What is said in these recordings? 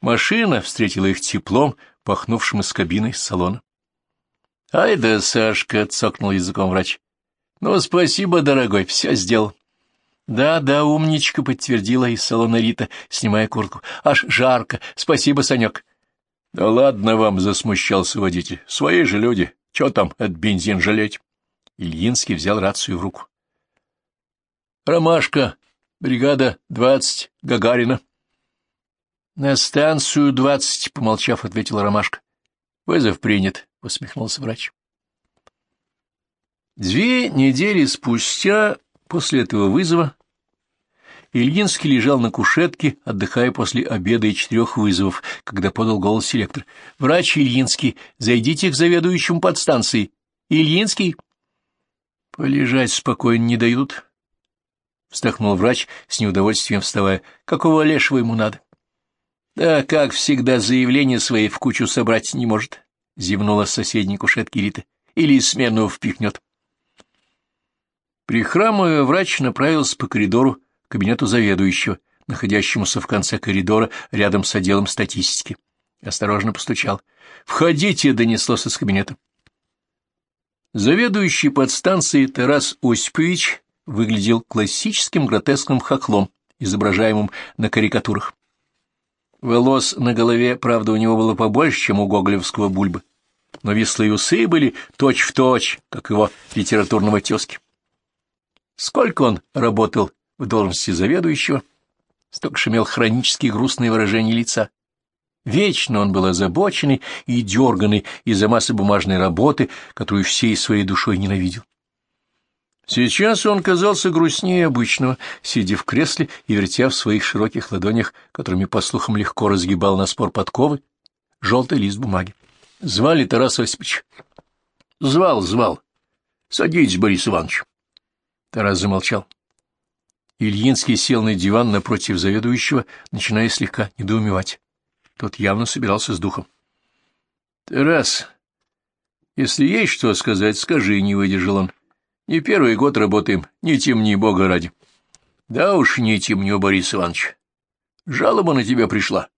Машина встретила их теплом, пахнувшим из кабины из салона. — Ай да, Сашка, — цокнул языком врач. — Ну, спасибо, дорогой, все сделал. «Да, да, умничка», — подтвердила из салона Рита, снимая куртку. «Аж жарко. Спасибо, Санек». «Да ладно вам», — засмущался водитель. «Свои же люди. Чего там от бензин жалеть?» Ильинский взял рацию в руку. «Ромашка, бригада двадцать, Гагарина». «На станцию двадцать», — помолчав, ответила Ромашка. «Вызов принят», — усмехнулся врач. Две недели спустя после этого вызова Ильинский лежал на кушетке, отдыхая после обеда и четырех вызовов, когда подал голос селектор. «Врач Ильинский, зайдите к заведующему подстанции. Ильинский?» «Полежать спокойно не дают», — вздохнул врач с неудовольствием вставая. «Какого лешего ему надо?» «Да, как всегда, заявление свои в кучу собрать не может», — зевнула соседней кушетки Рита. «Или смену впихнет». Прихрамывая, врач направился по коридору, кабинету заведующего, находящемуся в конце коридора рядом с отделом статистики. Осторожно постучал. «Входите!» — донеслось из кабинета. Заведующий подстанцией Тарас Осипович выглядел классическим гротескным хохлом, изображаемым на карикатурах. Волос на голове, правда, у него было побольше, чем у гоголевского бульбы, но вислые усы были точь-в-точь, точь, как его литературного тезки. Сколько он работал в должности заведующего, столько же имел хронические грустные выражения лица. Вечно он был озабоченный и дерганный из-за массы бумажной работы, которую всей своей душой ненавидел. Сейчас он казался грустнее обычного, сидя в кресле и вертя в своих широких ладонях, которыми, по слухам, легко разгибал на спор подковы, желтый лист бумаги. Звали Тарас Осипович. Звал, звал. Садитесь, Борис Иванович. Тарас замолчал. Ильинский сел на диван напротив заведующего, начиная слегка недоумевать. Тот явно собирался с духом. — Тарас, если есть что сказать, скажи, — не выдержал он. — Не первый год работаем, не темни, бога ради. — Да уж не темню, Борис Иванович. Жалоба на тебя пришла.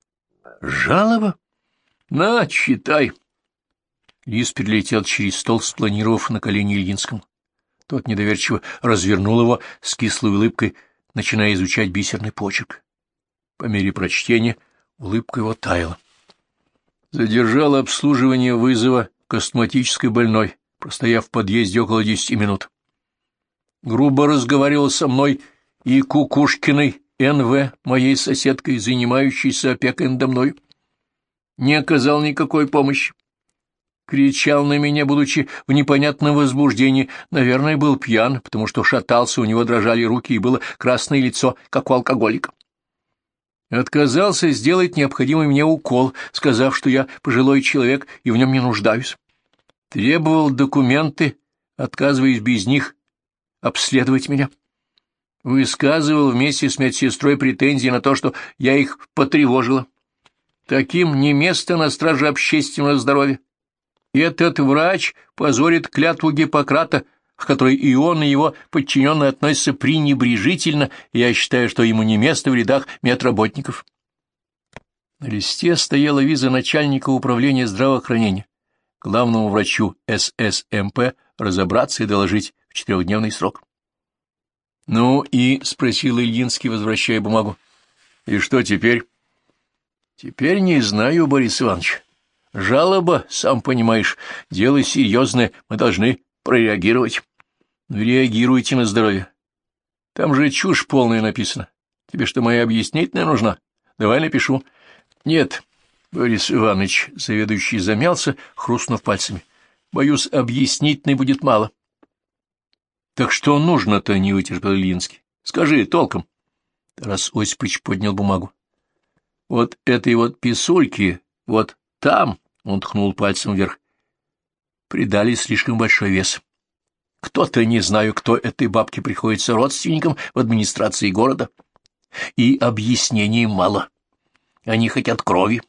— Жалоба? — На, читай. Лис перелетел через стол, спланировав на колени Ильинскому. Тот недоверчиво развернул его с кислой улыбкой, начиная изучать бисерный почерк. По мере прочтения улыбка его таяла. Задержал обслуживание вызова к астматической больной, простояв в подъезде около десяти минут. Грубо разговаривал со мной и Кукушкиной Н.В., моей соседкой, занимающейся опекой надо мной. Не оказал никакой помощи кричал на меня, будучи в непонятном возбуждении. Наверное, был пьян, потому что шатался, у него дрожали руки и было красное лицо, как у алкоголика. Отказался сделать необходимый мне укол, сказав, что я пожилой человек и в нем не нуждаюсь. Требовал документы, отказываясь без них обследовать меня. Высказывал вместе с медсестрой претензии на то, что я их потревожила. Таким не место на страже общественного здоровья. Этот врач позорит клятву Гиппократа, к которой и он, и его подчиненные относятся пренебрежительно, я считаю, что ему не место в рядах медработников. На листе стояла виза начальника управления здравоохранения, главному врачу ССМП разобраться и доложить в четырехдневный срок. — Ну и? — спросил Ильинский, возвращая бумагу. — И что теперь? — Теперь не знаю, Борис Иванович. Жалоба, сам понимаешь, дело серьезное, мы должны прореагировать. Ну, реагируйте на здоровье. Там же чушь полная написана. Тебе что, моя объяснительная нужна? Давай напишу. Нет, Борис Иванович, заведующий замялся, хрустнув пальцами. Боюсь, объяснительной будет мало. Так что нужно-то, не вытерпел Ильинский. Скажи толком. Раз Осипович поднял бумагу. Вот этой вот писульки, вот там, — он ткнул пальцем вверх, — придали слишком большой вес. Кто-то, не знаю, кто этой бабке приходится родственникам в администрации города. И объяснений мало. Они хотят крови.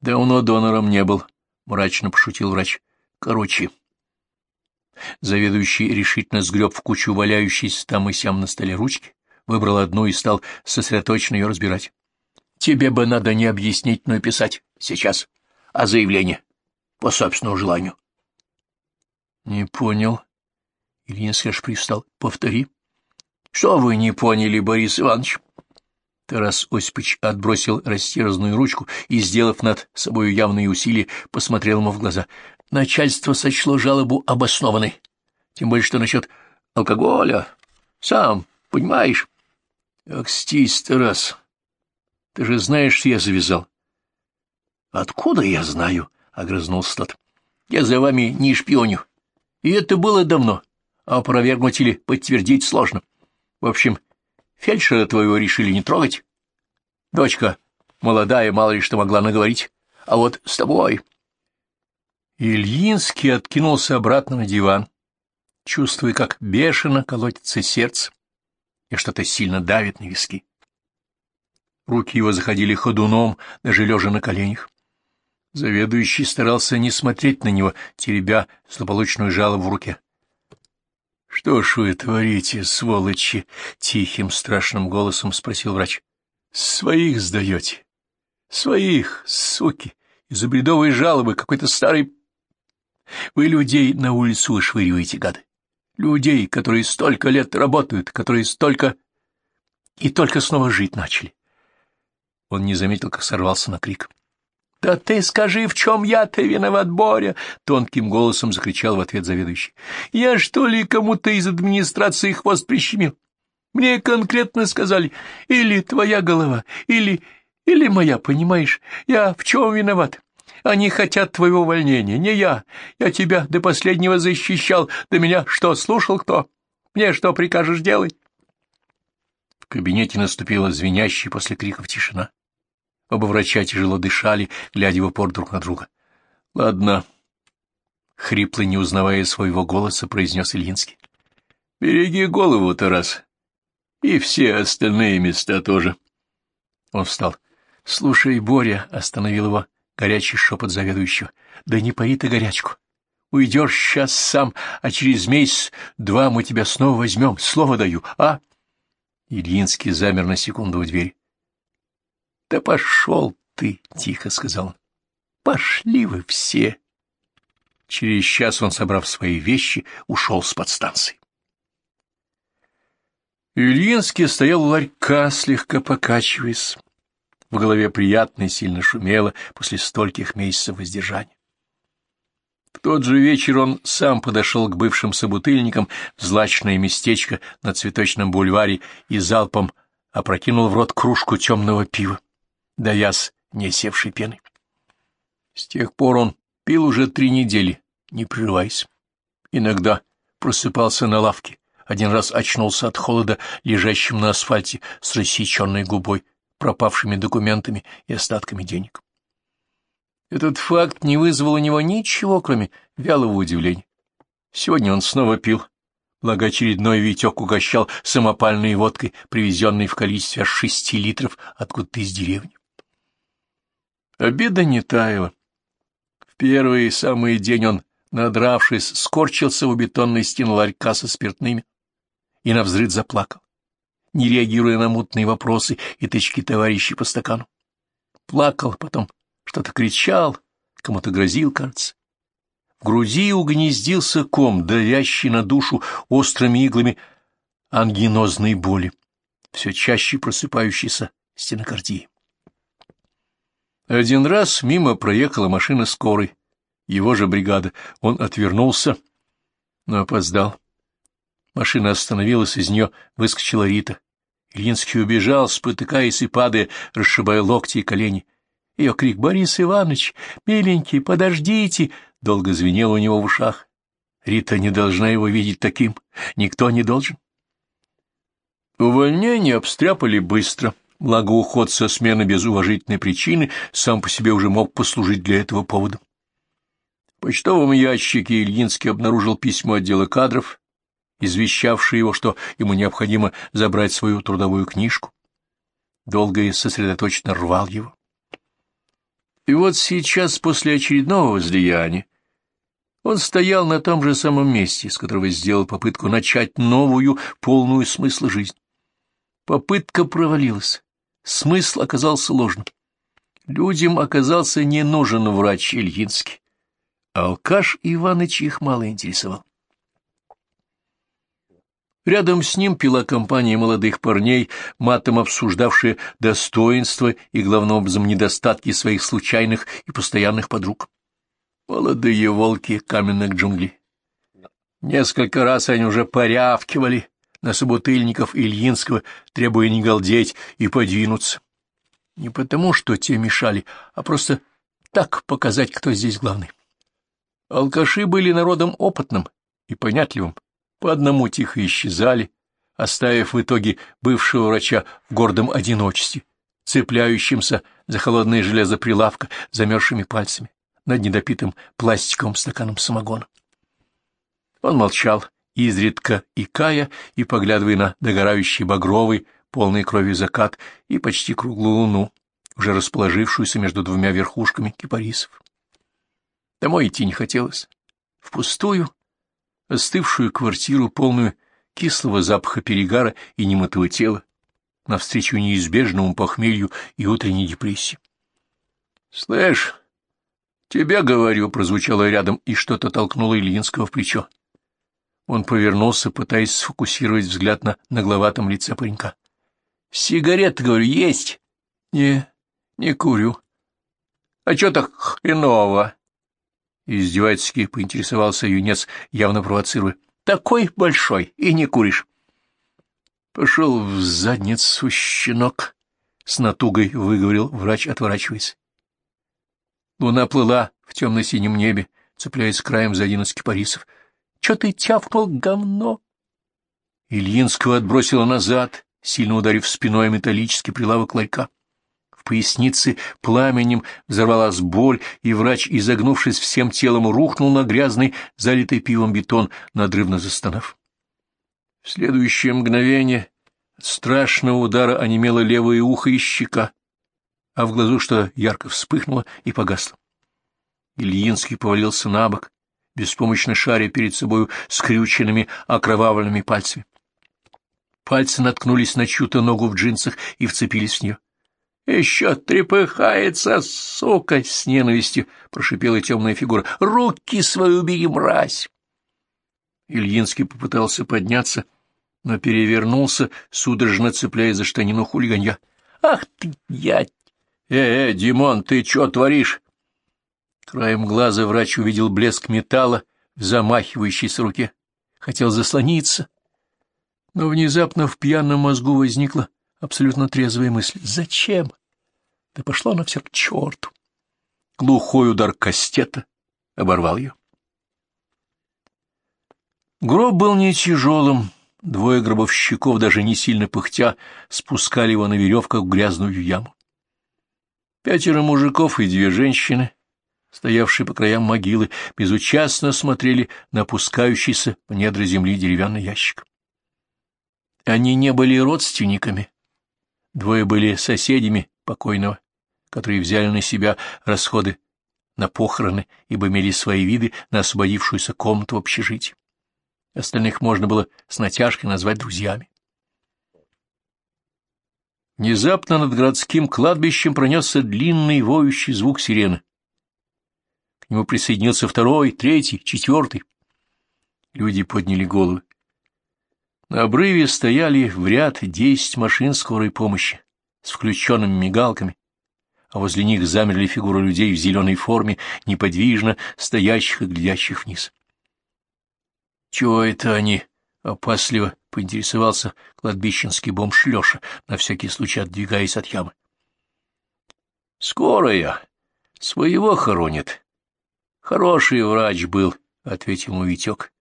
Давно донором не был, — мрачно пошутил врач. Короче. Заведующий решительно сгреб в кучу валяющейся там и сям на столе ручки, выбрал одну и стал сосредоточенно ее разбирать. Тебе бы надо не объяснить, но писать сейчас, а заявление по собственному желанию. Не понял. Ильинский аж привстал. Повтори. Что вы не поняли, Борис Иванович? Тарас Осипович отбросил растерзанную ручку и, сделав над собой явные усилия, посмотрел ему в глаза. Начальство сочло жалобу обоснованной. Тем более, что насчет алкоголя. Сам, понимаешь? Акстись, Тарас. Ты же знаешь, что я завязал. Откуда я знаю? — огрызнулся тот. Я за вами не шпионю. И это было давно. А опровергнуть или подтвердить сложно. В общем, фельдшера твоего решили не трогать. Дочка молодая, мало ли что могла наговорить. А вот с тобой... Ильинский откинулся обратно на диван, чувствуя, как бешено колотится сердце и что-то сильно давит на виски. Руки его заходили ходуном, даже лежа на коленях. Заведующий старался не смотреть на него, теребя злополучную жалобу в руке. — Что ж вы творите, сволочи? — тихим страшным голосом спросил врач. — Своих сдаете. Своих, суки, из-за бредовой жалобы какой-то старый... Вы людей на улицу вышвыриваете, гады. Людей, которые столько лет работают, которые столько... И только снова жить начали. Он не заметил, как сорвался на крик. — Да ты скажи, в чем я-то виноват, Боря? — тонким голосом закричал в ответ заведующий. — Я что ли кому-то из администрации хвост прищемил? Мне конкретно сказали, или твоя голова, или... или моя, понимаешь? Я в чем виноват? Они хотят твоего увольнения, не я. Я тебя до последнего защищал. До меня что, слушал кто? Мне что прикажешь делать? В кабинете наступила звенящая после криков тишина. Оба врача тяжело дышали, глядя в упор друг на друга. — Ладно, — хрипло, не узнавая своего голоса, произнес Ильинский. — Береги голову, Тарас. И все остальные места тоже. Он встал. — Слушай, Боря, — остановил его горячий шепот заведующего, — да не пари ты горячку. Уйдешь сейчас сам, а через месяц-два мы тебя снова возьмем, слово даю, а? Ильинский замер на секунду у двери. — Да пошел ты, — тихо сказал он. — Пошли вы все. Через час он, собрав свои вещи, ушел с подстанции. Ильинский стоял у ларька, слегка покачиваясь. В голове приятно и сильно шумело после стольких месяцев воздержания. В тот же вечер он сам подошел к бывшим собутыльникам в злачное местечко на цветочном бульваре и залпом опрокинул в рот кружку темного пива да яс не севшей пены. С тех пор он пил уже три недели, не прерываясь. Иногда просыпался на лавке, один раз очнулся от холода, лежащим на асфальте с рассеченной губой, пропавшими документами и остатками денег. Этот факт не вызвал у него ничего, кроме вялого удивления. Сегодня он снова пил, благо очередной Витек угощал самопальной водкой, привезенной в количестве шести литров откуда-то из деревни. Обида не таяла. В первый самый день он, надравшись, скорчился у бетонной стены ларька со спиртными и навзрыд заплакал, не реагируя на мутные вопросы и тычки товарищей по стакану. Плакал, потом что-то кричал, кому-то грозил, кажется. В груди угнездился ком, давящий на душу острыми иглами ангинозной боли, все чаще просыпающейся стенокардии. Один раз мимо проехала машина скорой, его же бригада. Он отвернулся, но опоздал. Машина остановилась, из нее выскочила Рита. Ильинский убежал, спотыкаясь и падая, расшибая локти и колени. Ее крик «Борис Иванович, миленький, подождите!» долго звенел у него в ушах. Рита не должна его видеть таким, никто не должен. Увольнение обстряпали быстро благо уход со смены без уважительной причины сам по себе уже мог послужить для этого поводом. В почтовом ящике Ильинский обнаружил письмо отдела кадров, извещавшее его, что ему необходимо забрать свою трудовую книжку. Долго и сосредоточенно рвал его. И вот сейчас, после очередного возлияния, он стоял на том же самом месте, с которого сделал попытку начать новую, полную смысла жизнь. Попытка провалилась смысл оказался ложным. Людям оказался не нужен врач Ильинский, алкаш Иваныч их мало интересовал. Рядом с ним пила компания молодых парней, матом обсуждавшие достоинства и, главным образом, недостатки своих случайных и постоянных подруг. Молодые волки каменных джунглей. Несколько раз они уже порявкивали на собутыльников Ильинского, требуя не галдеть и подвинуться. Не потому, что те мешали, а просто так показать, кто здесь главный. Алкаши были народом опытным и понятливым, по одному тихо исчезали, оставив в итоге бывшего врача в гордом одиночестве, цепляющимся за холодное железо прилавка замерзшими пальцами над недопитым пластиковым стаканом самогона. Он молчал, изредка икая и поглядывая на догорающий багровый, полный крови закат и почти круглую луну, уже расположившуюся между двумя верхушками кипарисов. Домой идти не хотелось. В пустую, остывшую квартиру, полную кислого запаха перегара и немытого тела, навстречу неизбежному похмелью и утренней депрессии. — Слышь, тебе говорю, — прозвучало рядом, и что-то толкнуло Ильинского в плечо. Он повернулся, пытаясь сфокусировать взгляд на нагловатом лице паренька. — Сигарет, говорю, есть? — Не, не курю. — А чё так хреново? Издевательски поинтересовался юнец, явно провоцируя. — Такой большой, и не куришь. — Пошел в задницу, щенок, — с натугой выговорил врач, отворачиваясь. Луна плыла в темно-синем небе, цепляясь краем за один из кипарисов. — Чё ты тявкнул, говно? Ильинского отбросило назад, сильно ударив спиной металлический прилавок ларька пояснице пламенем взорвалась боль, и врач, изогнувшись всем телом, рухнул на грязный, залитый пивом бетон, надрывно застонав. В следующее мгновение страшного удара онемело левое ухо и щека, а в глазу что ярко вспыхнуло и погасло. Ильинский повалился на бок, беспомощно шаря перед собою скрюченными окровавленными пальцами. Пальцы наткнулись на чью-то ногу в джинсах и вцепились в нее. Еще трепыхается, сука, с ненавистью, — прошипела темная фигура. — Руки свои убери, мразь! Ильинский попытался подняться, но перевернулся, судорожно цепляя за штанину хулиганья. — Ах ты, ядь! Э, — Э, Димон, ты что творишь? Краем глаза врач увидел блеск металла в замахивающейся руке. Хотел заслониться, но внезапно в пьяном мозгу возникла абсолютно трезвая мысль. Зачем? Да пошла она все к черту. Глухой удар кастета оборвал ее. Гроб был не тяжелым, двое гробовщиков, даже не сильно пыхтя, спускали его на веревках в грязную яму. Пятеро мужиков и две женщины, стоявшие по краям могилы, безучастно смотрели на опускающийся в недра земли деревянный ящик. Они не были родственниками, Двое были соседями покойного, которые взяли на себя расходы на похороны, ибо имели свои виды на освободившуюся комнату в общежитии. Остальных можно было с натяжкой назвать друзьями. Внезапно над городским кладбищем пронесся длинный воющий звук сирены. К нему присоединился второй, третий, четвертый. Люди подняли головы. На обрыве стояли в ряд десять машин скорой помощи с включенными мигалками, а возле них замерли фигуры людей в зеленой форме, неподвижно стоящих и глядящих вниз. — Чего это они? — опасливо поинтересовался кладбищенский бомж Леша, на всякий случай отдвигаясь от ямы. — Скорая. Своего хоронит. Хороший врач был, — ответил ему Витек.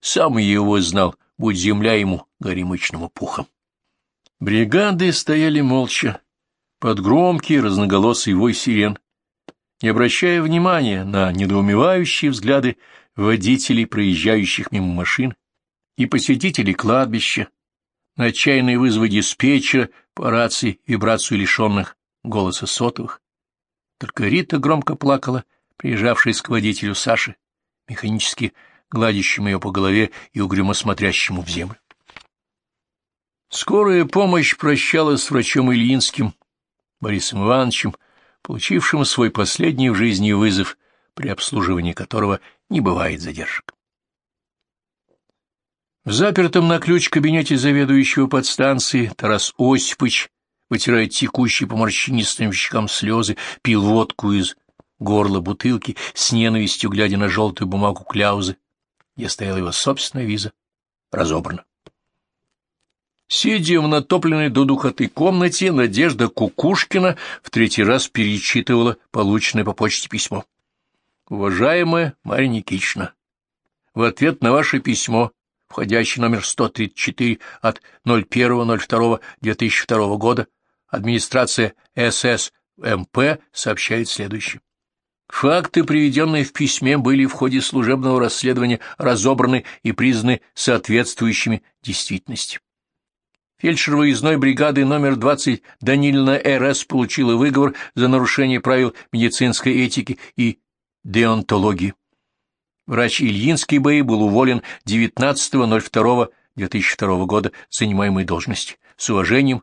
Сам его знал, будь земля ему горемычному пухом. Бригады стояли молча, под громкий разноголосый вой сирен, не обращая внимания на недоумевающие взгляды водителей, проезжающих мимо машин, и посетителей кладбища, на отчаянные вызовы диспетчера по рации вибрацию лишенных голоса сотовых. Только Рита громко плакала, приезжавшая к водителю Саши, механически гладящему ее по голове и угрюмо смотрящему в землю. Скорая помощь прощалась с врачом Ильинским, Борисом Ивановичем, получившим свой последний в жизни вызов, при обслуживании которого не бывает задержек. В запертом на ключ кабинете заведующего подстанции Тарас Осипович, вытирая текущие по морщинистым щекам слезы, пил водку из горла бутылки, с ненавистью глядя на желтую бумагу кляузы, где стояла его собственная виза, разобрана. Сидя в натопленной до духоты комнате, Надежда Кукушкина в третий раз перечитывала полученное по почте письмо. «Уважаемая Марья Никитична, в ответ на ваше письмо входящий номер 134 от 01.02.2002 года, администрация ССМП сообщает следующее. Факты, приведенные в письме, были в ходе служебного расследования разобраны и признаны соответствующими действительности. Фельдшер выездной бригады номер 20 Данилина РС получила выговор за нарушение правил медицинской этики и деонтологии. Врач Ильинский Бэй был уволен 19.02.2002 года с занимаемой должности. С уважением,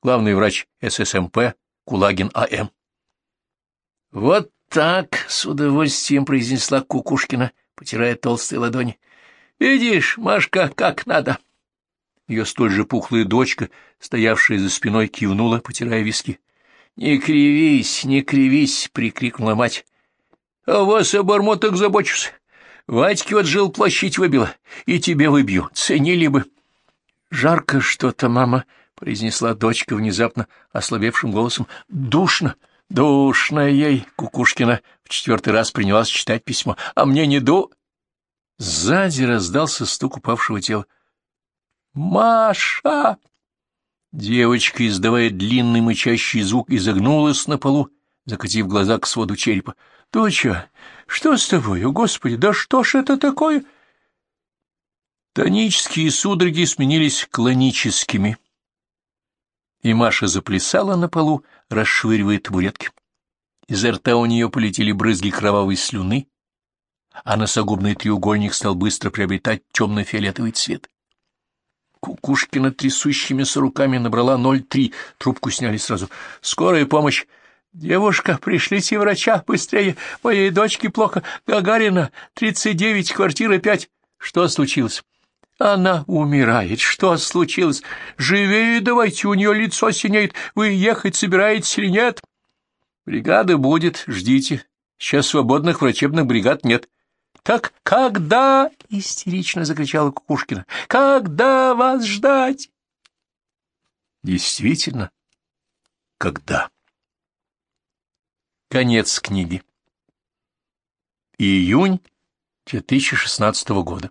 главный врач ССМП Кулагин А.М. «Вот так!» — с удовольствием произнесла Кукушкина, потирая толстые ладони. «Видишь, Машка, как надо!» Ее столь же пухлая дочка, стоявшая за спиной, кивнула, потирая виски. «Не кривись, не кривись!» — прикрикнула мать. «А вас, обормоток, забочусь. Вадьке вот жил площадь выбила, и тебе выбью, ценили бы. — Жарко что-то, мама, — произнесла дочка внезапно ослабевшим голосом. — Душно, душно ей, Кукушкина в четвертый раз принялась читать письмо. — А мне не ду... Сзади раздался стук упавшего тела. «Маша!» Девочка, издавая длинный мычащий звук, изогнулась на полу, закатив глаза к своду черепа. — Доча, что с тобой? О, Господи, да что ж это такое? Тонические судороги сменились клоническими. И Маша заплясала на полу, расшвыривая табуретки. Изо рта у нее полетели брызги кровавой слюны, а носогубный треугольник стал быстро приобретать темно-фиолетовый цвет. Кукушкина трясущимися руками набрала 03, трубку сняли сразу. «Скорая помощь! «Девушка, пришлите врача, быстрее! Моей дочке плохо. Гагарина, тридцать девять, квартира пять. Что случилось?» «Она умирает. Что случилось? Живее давайте, у нее лицо синеет. Вы ехать собираетесь или нет?» «Бригада будет, ждите. Сейчас свободных врачебных бригад нет». «Так когда?» — истерично закричала Кукушкина. «Когда вас ждать?» «Действительно, когда?» Конец книги. Июнь 2016 года.